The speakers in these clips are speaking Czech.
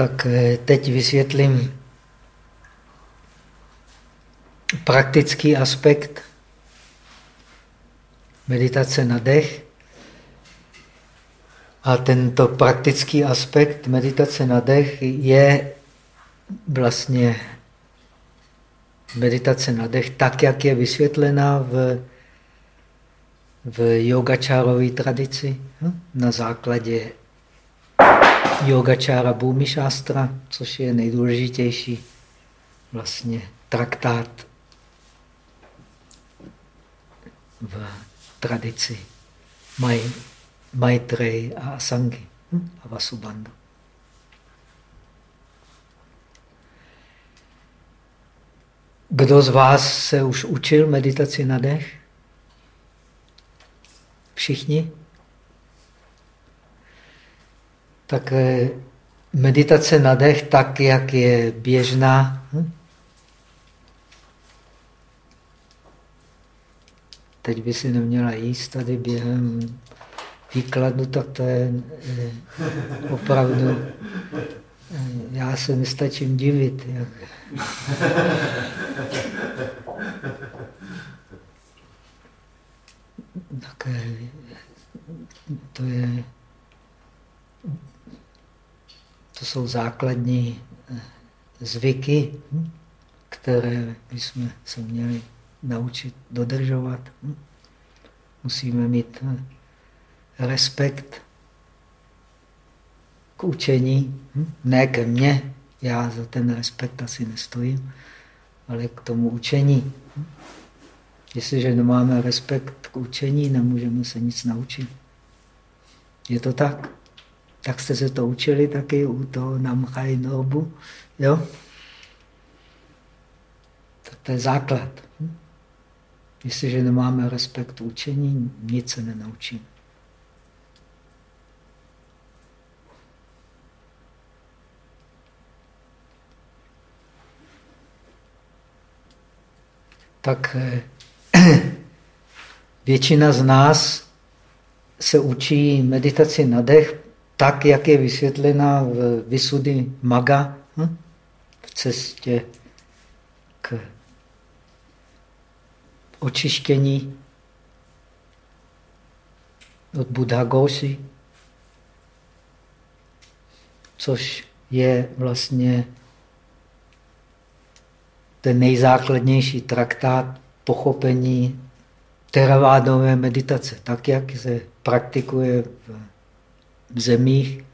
Tak eh, teď vysvětlím praktický aspekt meditace na dech. A tento praktický aspekt meditace na dech je vlastně meditace na dech tak, jak je vysvětlená v, v yogačárové tradici hm? na základě yogačára Bhumi Shastra, což je nejdůležitější vlastně traktát v tradici Maj, Maitreyi a Asangi hm? a Vasubandhu. Kdo z vás se už učil meditaci na dech? Všichni? Tak eh, meditace na dech, tak jak je běžná, hm? teď by si neměla jíst tady během výkladu, tak to je eh, opravdu... Eh, já se nestačím divit. Jak... Tak to je... To jsou základní eh, zvyky, hm, které bychom se měli naučit dodržovat. Hm. Musíme mít hm, respekt k učení, ne ke mně, já za ten respekt asi nestojím, ale k tomu učení. Jestliže nemáme respekt k učení, nemůžeme se nic naučit. Je to tak? Tak jste se to učili taky u toho Namchai Norbu. Jo? To, to je základ. Jestliže nemáme respekt učení, nic se nenaučíme. tak eh, většina z nás se učí meditaci na dech tak, jak je vysvětlena v Vysudy Maga, hm? v cestě k očištění od Buddha Gosi, což je vlastně ten nejzákladnější traktát pochopení teravádové meditace, tak jak se praktikuje v zemích,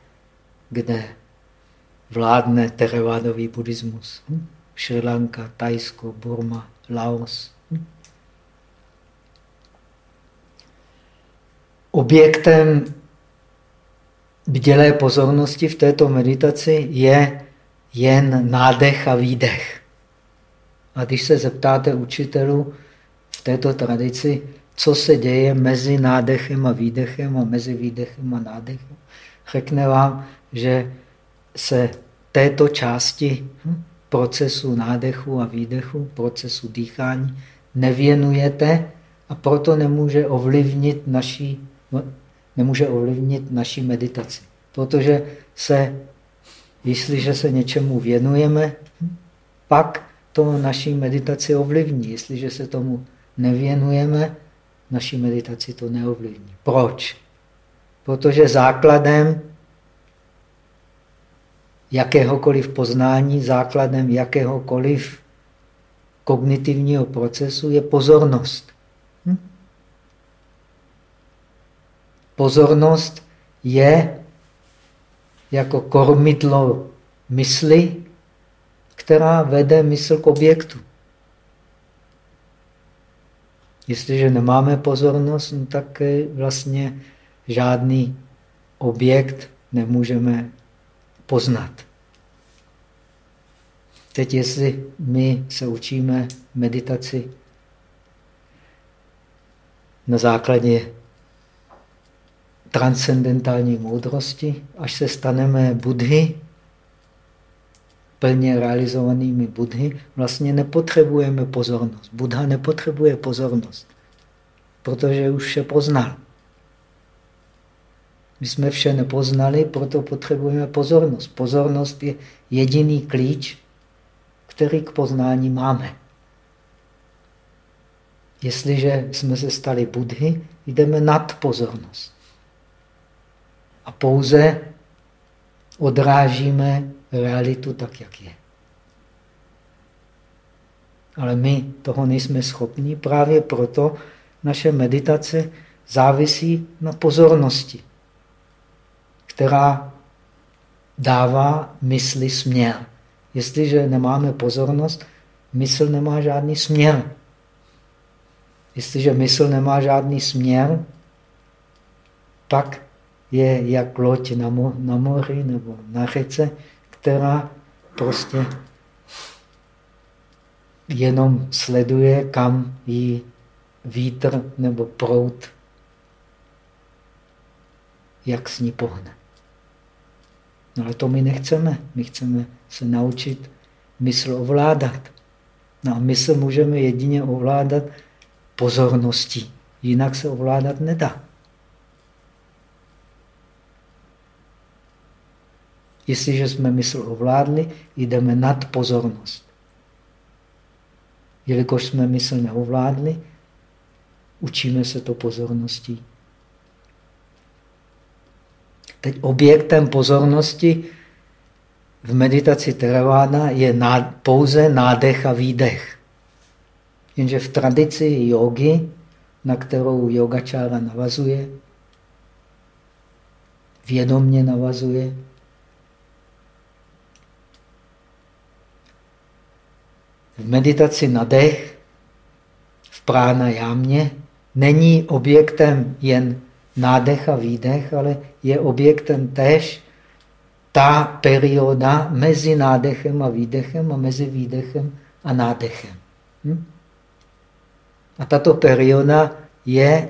kde vládne teravádový buddhismus. Hm? Sri Lanka, Tajsko, Burma, Laos. Hm? Objektem bdělé pozornosti v této meditaci je jen nádech a výdech. A když se zeptáte učitelů v této tradici, co se děje mezi nádechem a výdechem a mezi výdechem a nádechem, řekne vám, že se této části hm, procesu nádechu a výdechu, procesu dýchání, nevěnujete a proto nemůže ovlivnit naší, nemůže ovlivnit naší meditaci. Protože se, jestliže se něčemu věnujeme, hm, pak to naší meditaci ovlivní. Jestliže se tomu nevěnujeme, naší meditaci to neovlivní. Proč? Protože základem jakéhokoliv poznání, základem jakéhokoliv kognitivního procesu je pozornost. Hm? Pozornost je jako kormidlo mysli, která vede mysl k objektu. Jestliže nemáme pozornost, no tak vlastně žádný objekt nemůžeme poznat. Teď, jestli my se učíme meditaci na základě transcendentální moudrosti, až se staneme Budhy, plně realizovanými Budhy, vlastně nepotřebujeme pozornost. Buddha nepotřebuje pozornost, protože už vše poznal. My jsme vše nepoznali, proto potřebujeme pozornost. Pozornost je jediný klíč, který k poznání máme. Jestliže jsme se stali Budhy, jdeme nad pozornost. A pouze odrážíme realitu tak, jak je. Ale my toho nejsme schopni, právě proto naše meditace závisí na pozornosti, která dává mysli směr. Jestliže nemáme pozornost, mysl nemá žádný směr. Jestliže mysl nemá žádný směr, pak je jak loď na, mo na moři nebo na řece, která prostě jenom sleduje, kam jí vítr nebo prout, jak s ní pohne. No ale to my nechceme. My chceme se naučit mysl ovládat. No a mysl můžeme jedině ovládat pozorností. Jinak se ovládat nedá. Jestliže jsme mysl ovládli, jdeme nad pozornost. Jelikož jsme mysl neovládli, učíme se to pozorností. Teď objektem pozornosti v meditaci Theravada je pouze nádech a výdech. Jenže v tradici jogy, na kterou yogačára navazuje, vědomně navazuje, v meditaci na dech, v prána jámě, není objektem jen nádech a výdech, ale je objektem též ta perioda mezi nádechem a výdechem a mezi výdechem a nádechem. Hm? A tato perioda je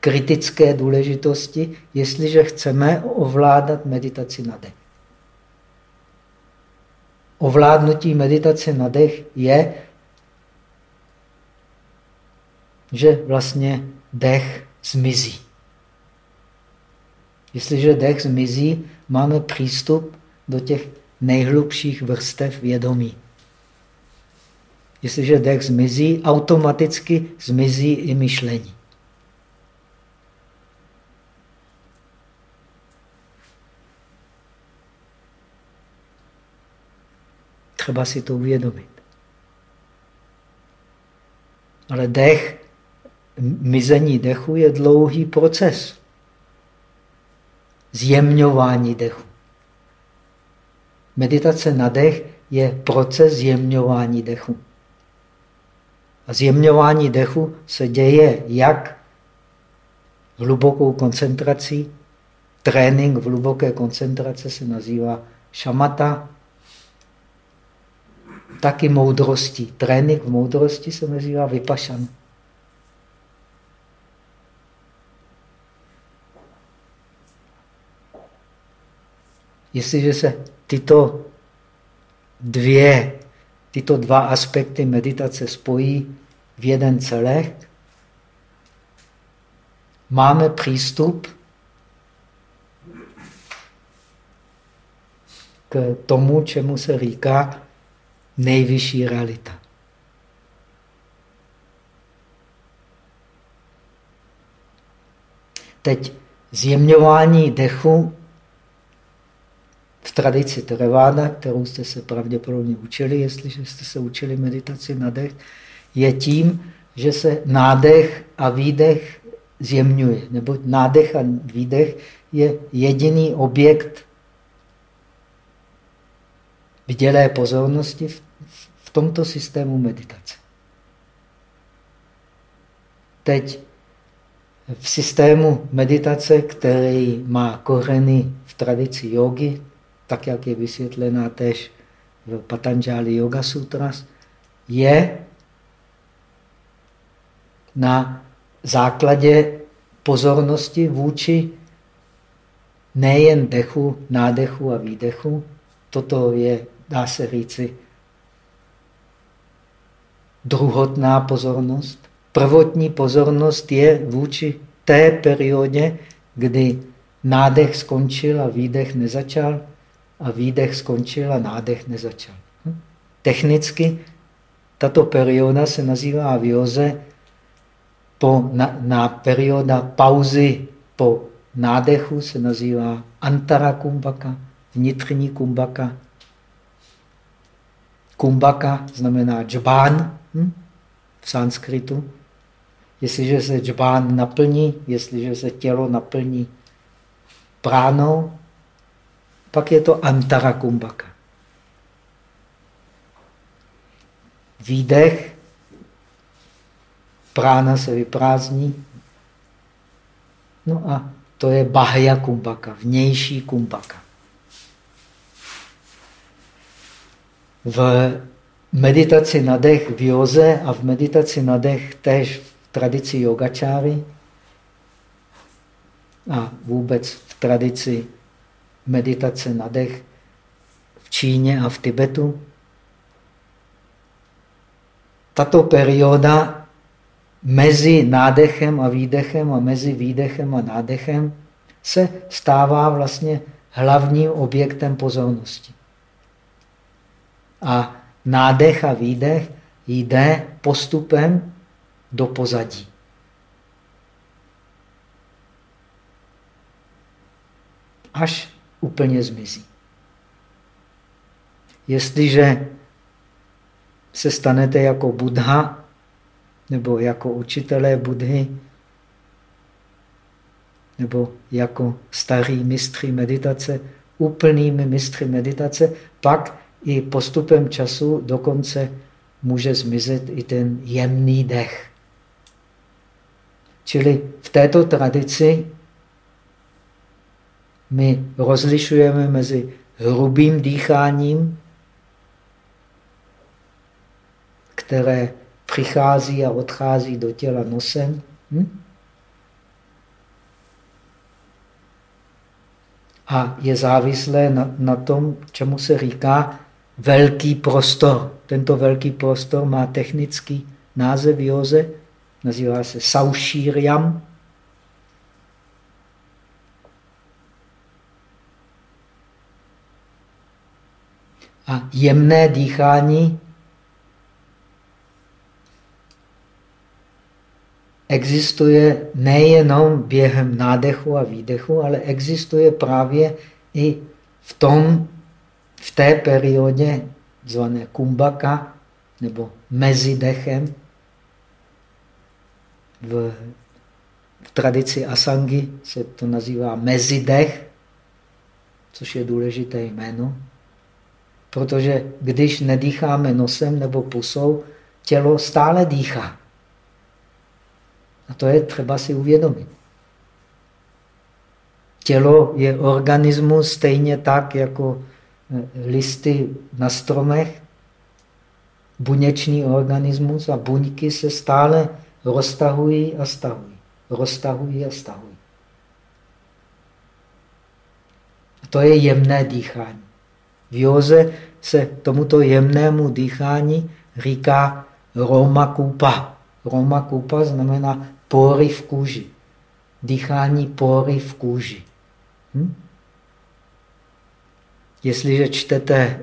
kritické důležitosti, jestliže chceme ovládat meditaci na dech. Ovládnutí meditace na dech je, že vlastně dech zmizí. Jestliže dech zmizí, máme přístup do těch nejhlubších vrstev vědomí. Jestliže dech zmizí, automaticky zmizí i myšlení. Třeba si to uvědomit. Ale dech, mizení dechu je dlouhý proces. Zjemňování dechu. Meditace na dech je proces zjemňování dechu. A zjemňování dechu se děje jak hlubokou koncentrací. Trénink v hluboké koncentrace se nazývá šamata, taky moudrosti. Trénink v moudrosti se nazývá vypašan. Jestliže se tyto dvě, tyto dva aspekty meditace spojí v jeden celek, máme přístup k tomu, čemu se říká nejvyšší realita. Teď zjemňování dechu v tradici Theravada, kterou jste se pravděpodobně učili, jestliže jste se učili meditaci na dech, je tím, že se nádech a výdech zjemňuje. Nebo nádech a výdech je jediný objekt vydělé pozornosti v, v tomto systému meditace. Teď v systému meditace, který má kořeny v tradici jogy, tak jak je vysvětlená tež v Patanjali Yoga Sutras, je na základě pozornosti vůči nejen dechu, nádechu a výdechu. Toto je dá se říci, druhotná pozornost. Prvotní pozornost je vůči té periodě, kdy nádech skončil a výdech nezačal a výdech skončil a nádech nezačal. Hm? Technicky tato perioda se nazývá v józe po, na, na perioda pauzy po nádechu se nazývá antara kumbaka, vnitřní kumbaka. Kumbaka znamená džbán hm? v sanskritu. Jestliže se džbán naplní, jestliže se tělo naplní pránou, pak je to antara kumbaka. Výdech, prána se vyprázdní. No a to je bahya kumbaka, vnější kumbaka. V meditaci na dech v józe a v meditaci na dech též v tradici yogačáry a vůbec v tradici meditace na dech v Číně a v Tibetu. Tato perioda mezi nádechem a výdechem a mezi výdechem a nádechem se stává vlastně hlavním objektem pozornosti. A nádech a výdech jde postupem do pozadí. Až úplně zmizí. Jestliže se stanete jako Buddha nebo jako učitelé Budhy nebo jako starý mistři meditace, úplnými mistři meditace, pak i postupem času dokonce může zmizet i ten jemný dech. Čili v této tradici my rozlišujeme mezi hrubým dýcháním, které přichází a odchází do těla nosem. Hm? A je závislé na, na tom, čemu se říká velký prostor. Tento velký prostor má technický název józe, nazývá se Saušíriam. A jemné dýchání existuje nejenom během nádechu a výdechu, ale existuje právě i v tom, v té periodě zvané kumbaka, nebo mezi dechem. V, v tradici Asangi se to nazývá mezidech, což je důležité jméno, protože když nedýcháme nosem nebo pusou, tělo stále dýchá. A to je třeba si uvědomit. Tělo je organismus stejně tak, jako eh, listy na stromech, buněčný organismus a buňky se stále roztahují a stahují. Roztahují a stahují. A to je jemné dýchání. V józe se tomuto jemnému dýchání říká Roma Kupa. Roma Kupa znamená pory v kůži. Dýchání pory v kůži. Hm? Jestliže čtete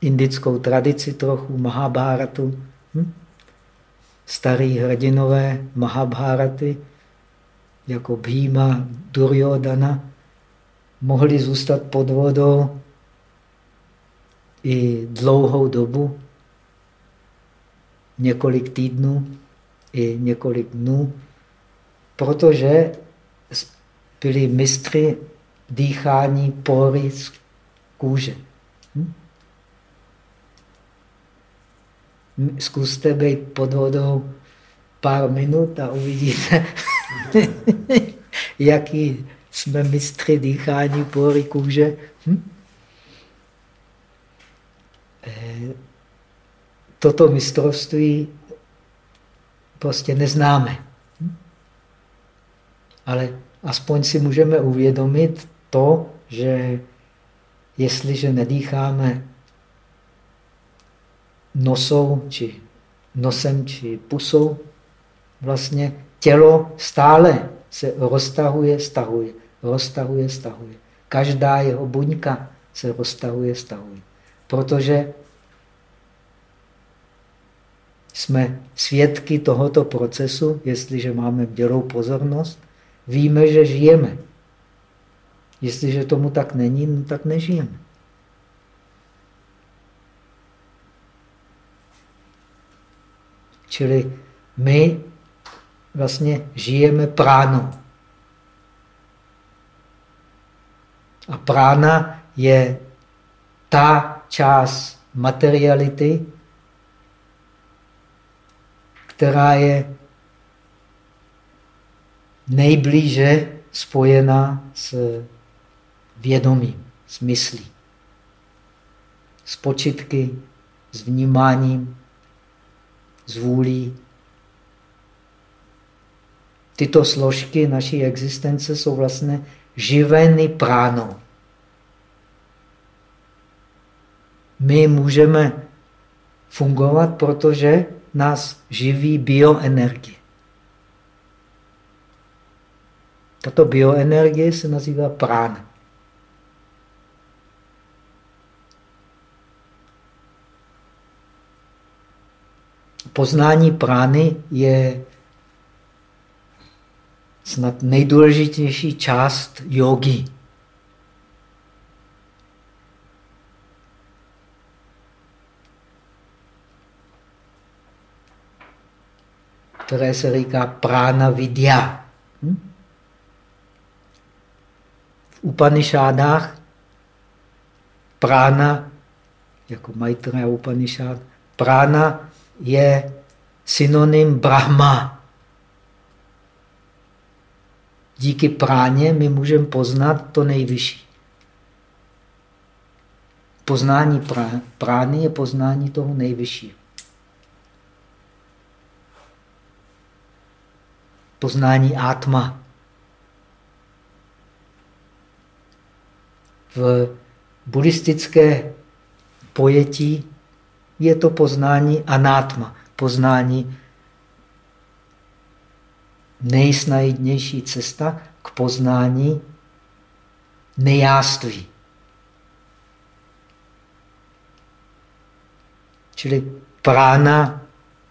indickou tradici trochu, Mahabharatu, hm? starý hrdinové Mahabharaty, jako Bhima, Duryodhana, mohli zůstat pod vodou i dlouhou dobu, několik týdnů i několik dnů, protože byli mistry dýchání pory z kůže. Hm? Zkuste být pod vodou pár minut a uvidíte, jaký jsme mistry dýchání pory kůže. Hm? Eh, toto mistrovství prostě neznáme. Hm? Ale aspoň si můžeme uvědomit to, že jestliže nedýcháme nosou, či nosem, či pusou, vlastně tělo stále se roztahuje, stahuje, roztahuje, stahuje. Každá jeho buňka se roztahuje, stahuje. Protože jsme svědky tohoto procesu, jestliže máme dělou pozornost, víme, že žijeme. Jestliže tomu tak není, no tak nežijeme. Čili my vlastně žijeme práno. A prána je ta část materiality, která je nejblíže spojená s vědomím, s myslí, s počitky, s vnímáním, s vůlí. Tyto složky naší existence jsou vlastně živeny pránou. My můžeme fungovat, protože nás živí bioenergie. Tato bioenergie se nazývá prána. Poznání prány je snad nejdůležitější část jogy. které se říká prána vidya. Hm? V Upanishádách prána, jako Maitreya Upanishad, prána je synonym Brahma. Díky práně my můžeme poznat to nejvyšší. Poznání prány je poznání toho nejvyššího. poznání átma. V buddhistické pojetí je to poznání anátma, poznání nejsnajdnější cesta k poznání nejáství. Čili prána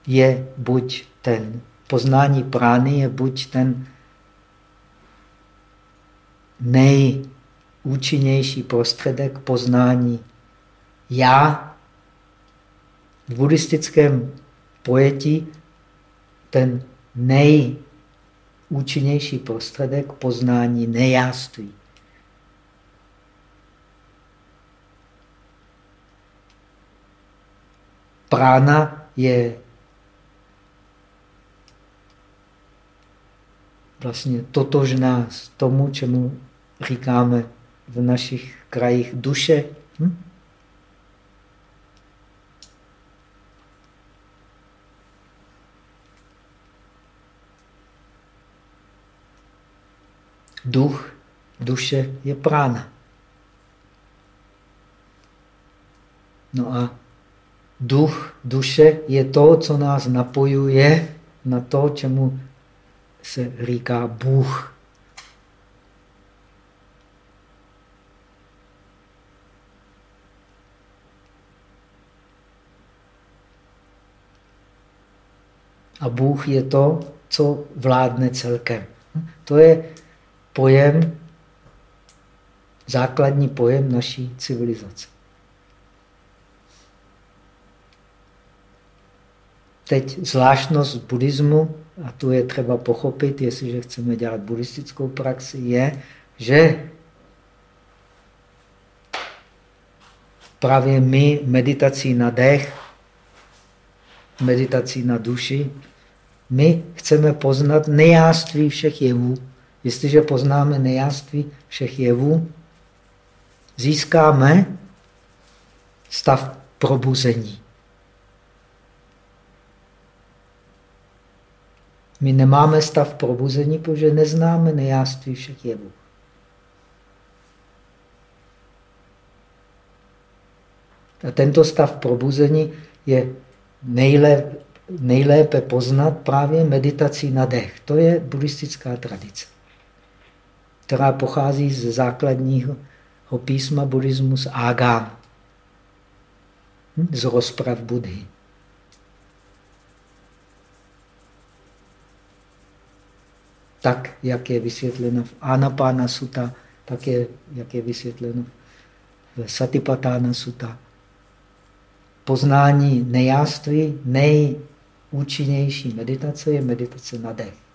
je buď ten poznání prány je buď ten nejúčinnější prostředek poznání já. V buddhistickém pojetí ten nejúčinnější prostředek poznání nejáství. Prána je vlastně totožná s tomu, čemu říkáme v našich krajích duše. Hm? Duch, duše je prána. No a duch, duše je to, co nás napojuje na to, čemu se říká Bůh. A Bůh je to, co vládne celkem. To je pojem, základní pojem naší civilizace. Teď zvláštnost buddhismu a tu je třeba pochopit, jestliže chceme dělat buddhistickou praxi, je, že právě my meditací na dech, meditací na duši, my chceme poznat nejáství všech jevů. Jestliže poznáme nejáství všech jevů, získáme stav probuzení. My nemáme stav probuzení, protože neznáme nejáství všech jevů. A tento stav probuzení je nejlep, nejlépe poznat právě meditací na dech. To je buddhistická tradice, která pochází z základního písma buddhismus Agam, hm? z rozprav Budhy. Tak, jak je vysvětleno v Anapána Sutta, tak je, jak je vysvětleno v Satipatána Sutta. Poznání nejáství, nejúčinnější meditace je meditace na dech.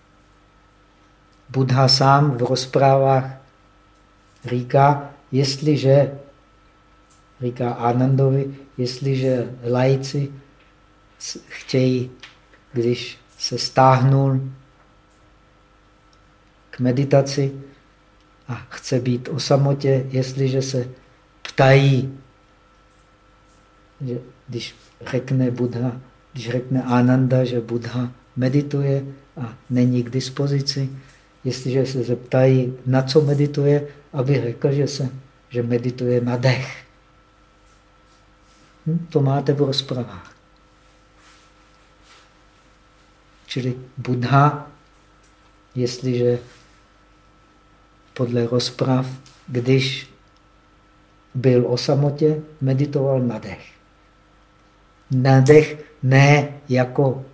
Buddha sám v rozprávách říká, jestliže, říká Anandovi, jestliže lajci chtějí, když se stáhnul k meditaci a chce být o samotě, jestliže se ptají, že když řekne Buddha, když řekne Ananda, že Buddha medituje a není k dispozici, jestliže se zeptají, na co medituje, aby řekl, že, se, že medituje na dech. Hm? To máte v rozpravách. Čili Buddha, jestliže podle rozprav, když byl o samotě, meditoval na dech. Na dech ne jako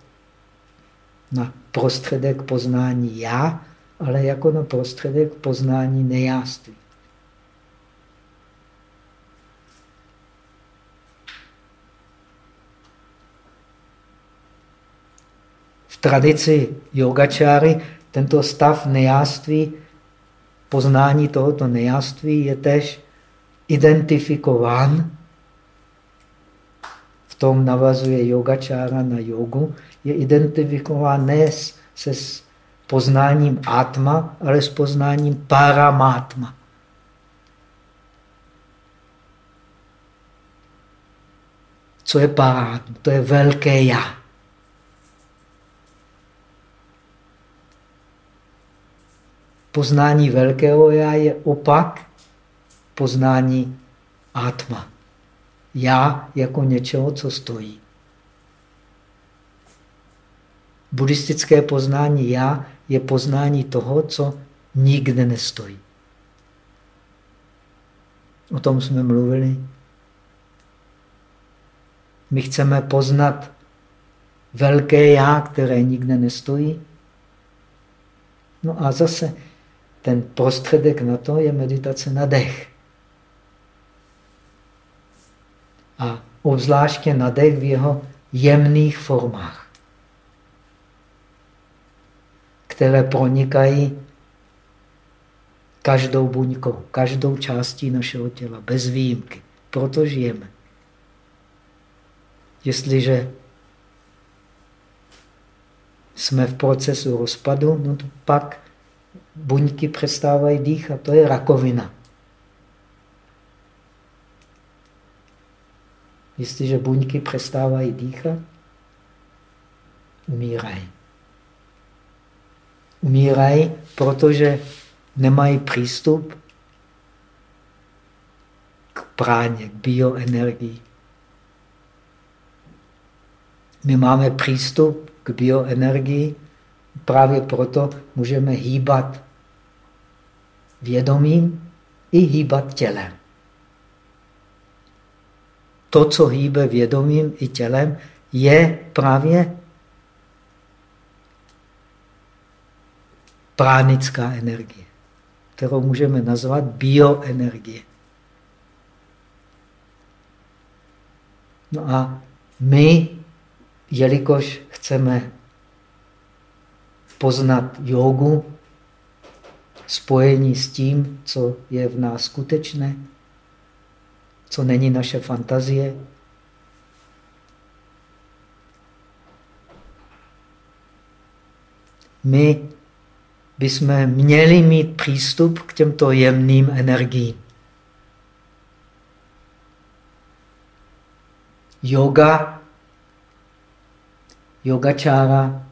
na prostředek poznání já, ale jako na prostředek poznání nejáství. V tradici yogačáry tento stav nejáství, poznání tohoto nejáství je tež identifikován, v tom navazuje yogačára na jogu, je identifikován ne se poznáním atma, ale s poznáním paramátma. Co je parátma? To je velké já. Poznání velkého já je opak poznání atma. Já jako něčeho, co stojí. Buddhistické poznání já je poznání toho, co nikde nestojí. O tom jsme mluvili. My chceme poznat velké já, které nikde nestojí. No a zase ten prostředek na to je meditace na dech. A obzvláště na dech v jeho jemných formách. Které pronikají každou buňkou, každou částí našeho těla, bez výjimky. Proto žijeme. Jestliže jsme v procesu rozpadu, no to pak buňky přestávají dýchat. To je rakovina. Jestliže buňky přestávají dýchat, umírají umírají, protože nemají přístup k práně, k bioenergii. My máme přístup k bioenergii, právě proto můžeme hýbat vědomím i hýbat tělem. To, co hýbe vědomím i tělem, je právě pránická energie, kterou můžeme nazvat bioenergie. No a my, jelikož chceme poznat jogu, spojení s tím, co je v nás skutečné, co není naše fantazie, my bychom měli mít přístup k těmto jemným energiím. Yoga, yogačára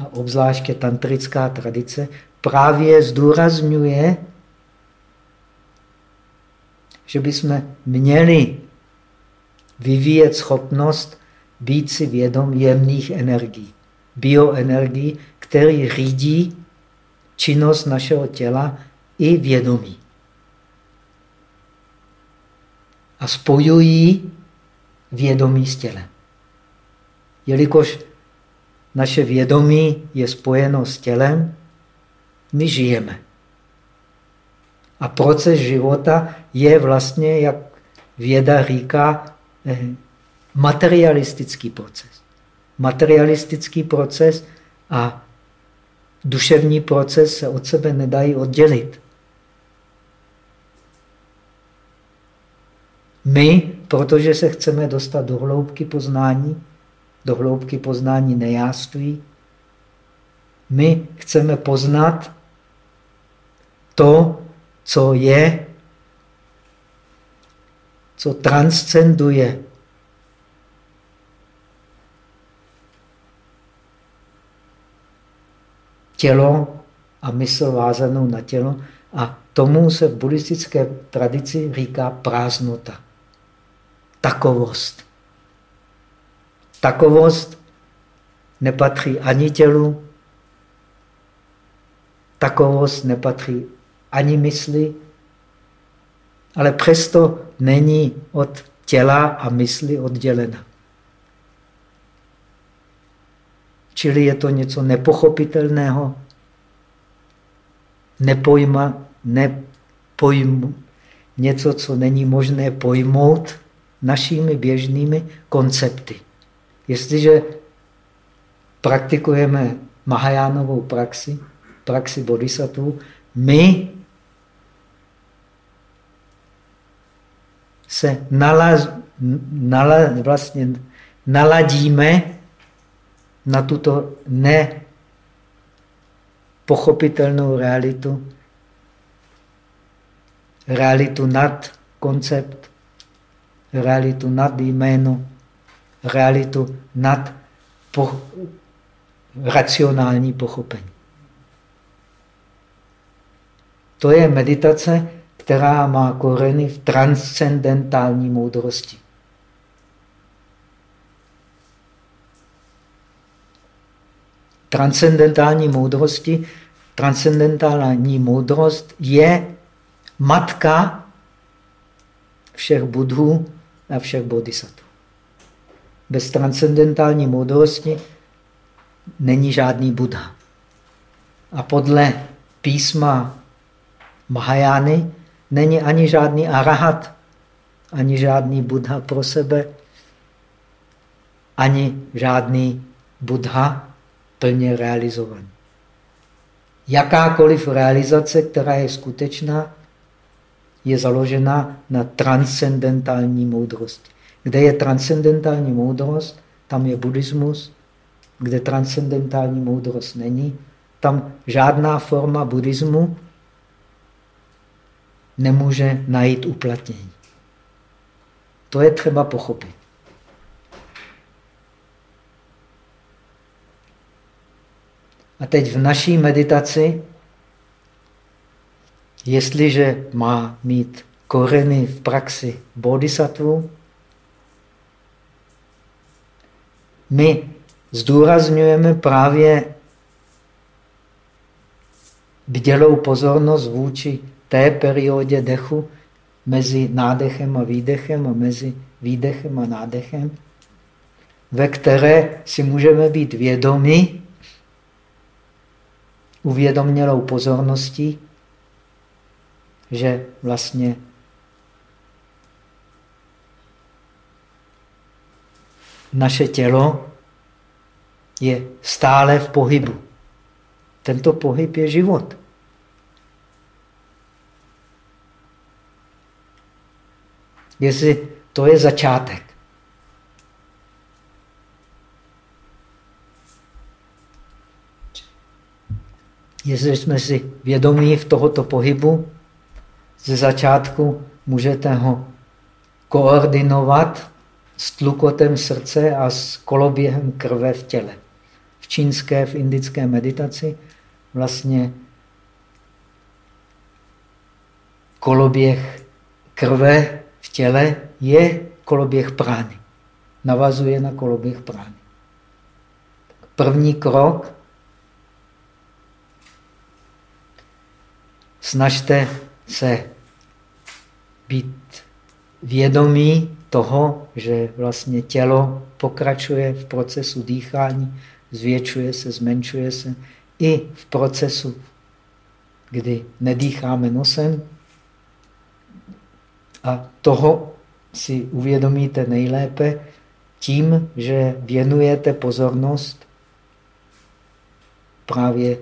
a obzvláště tantrická tradice právě zdůrazňuje, že bychom měli vyvíjet schopnost být si vědom jemných energií, bioenergií, který řídí činnost našeho těla i vědomí. A spojují vědomí s tělem. Jelikož naše vědomí je spojeno s tělem, my žijeme. A proces života je vlastně, jak věda říká, eh, materialistický proces. Materialistický proces a duševní proces se od sebe nedají oddělit. My, protože se chceme dostat do hloubky poznání, do hloubky poznání nejáství, my chceme poznat to, co je, co transcenduje tělo a mysl vázanou na tělo. A tomu se v buddhistické tradici říká prázdnota. Takovost. Takovost nepatří ani tělu, takovost nepatří ani mysli, ale přesto není od těla a mysli oddělena. Čili je to něco nepochopitelného, nepojma, nepojmu, něco, co není možné pojmout našimi běžnými koncepty. Jestliže praktikujeme Mahajánovou praxi, praxi bodhisattva, my se nalaz, nala, vlastně naladíme na tuto nepochopitelnou realitu, realitu nad koncept, realitu nad jméno, realitu nad po, racionální pochopení. To je meditace, která má koreny v transcendentální moudrosti. Transcendentální moudrosti, transcendentální moudrost je matka všech budhů a všech bodhisattvů. Bez transcendentální moudrosti není žádný Buddha. A podle písma Mahajány není ani žádný arahat, ani žádný Buddha pro sebe, ani žádný Buddha plně realizovaný. Jakákoliv realizace, která je skutečná, je založena na transcendentální moudrosti. Kde je transcendentální moudrost, tam je buddhismus. Kde transcendentální moudrost není, tam žádná forma buddhismu nemůže najít uplatnění. To je třeba pochopit. A teď v naší meditaci, jestliže má mít koreny v praxi bodhisattva, my zdůrazňujeme právě bdělou pozornost vůči té periodě dechu mezi nádechem a výdechem a mezi výdechem a nádechem, ve které si můžeme být vědomi, uvědomělou pozorností, že vlastně naše tělo je stále v pohybu. Tento pohyb je život. Jestli to je začátek. Jestli jsme si vědomí v tohoto pohybu, ze začátku můžete ho koordinovat s tlukotem srdce a s koloběhem krve v těle. V čínské, v indické meditaci vlastně koloběh krve v těle je koloběh prány. navazuje na koloběh prány. První krok snažte se být vědomí toho, že vlastně tělo pokračuje v procesu dýchání, zvětšuje se, zmenšuje se, i v procesu, kdy nedýcháme nosem. A toho si uvědomíte nejlépe tím, že věnujete pozornost právě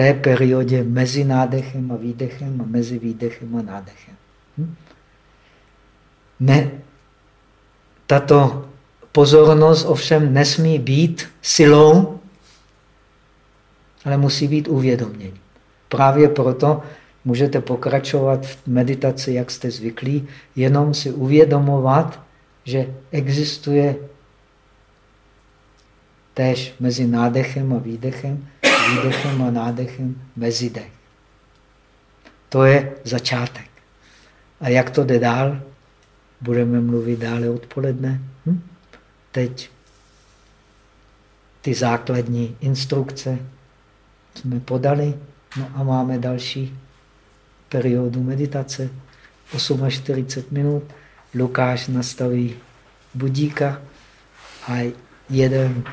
té periodě mezi nádechem a výdechem a mezi výdechem a nádechem. Hm? Ne, tato pozornost ovšem nesmí být silou, ale musí být uvědomění. Právě proto můžete pokračovat v meditaci, jak jste zvyklí, jenom si uvědomovat, že existuje též mezi nádechem a výdechem, výdechem a nádechem mezidech. To je začátek. A jak to jde dál? Budeme mluvit dále odpoledne. Hm? Teď ty základní instrukce jsme podali, no a máme další periodu meditace, 48 minut. Lukáš nastaví budíka a jeden...